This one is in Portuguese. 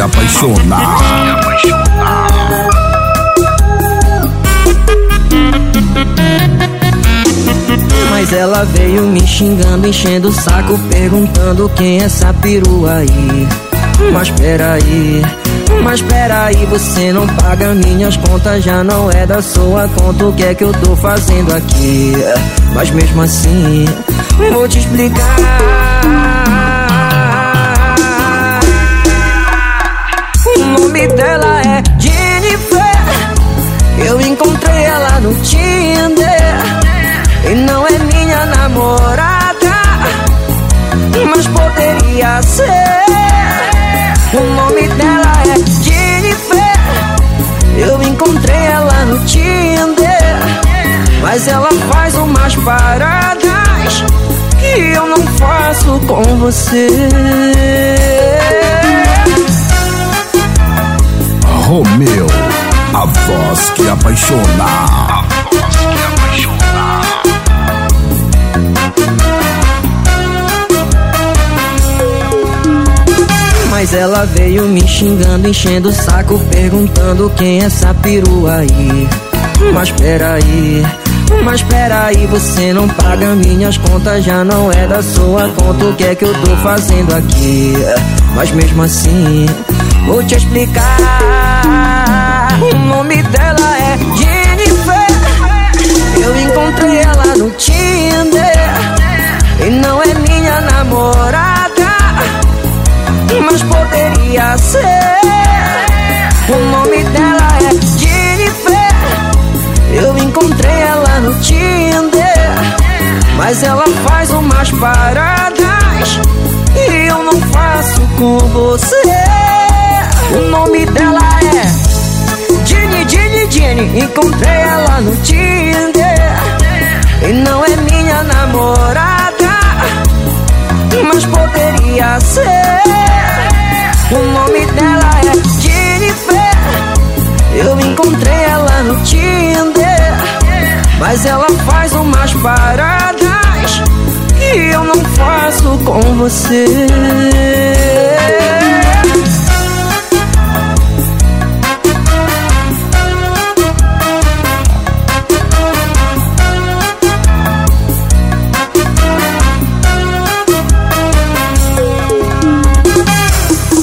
apaixonar. Mas ela veio me xingando, enchendo o saco, perguntando quem é essa perua aí. Mas peraí, mas peraí, você não paga minhas contas, já não é da sua conta. O que é que eu tô fazendo aqui? Mas mesmo assim, vou te explicar. Namorada, mas poderia ser. O nome dela é Jennifer. Eu encontrei ela no Tinder, mas ela faz umas paradas que eu não faço com você. Romeu, a voz que apaixona. Mas ela veio me xingando, enchendo o saco, perguntando quem é essa perua aí. Mas peraí, mas peraí, você não paga minhas contas, já não é da sua conta. O que é que eu tô fazendo aqui? Mas mesmo assim, vou te explicar. O nome dela é Jennifer. Eu encontrei ela no Tinder. E não é minha namorada mas poderia ser. O nome dela é Jennifer. Eu encontrei ela no Tinder, mas ela faz umas paradas e eu não faço com você. O nome dela é Jenny, Jenny, Jenny. Encontrei ela no Tinder e não é minha namorada, mas poderia ser. Encontrei ela no Tinder. Mas ela faz umas paradas que eu não faço com você.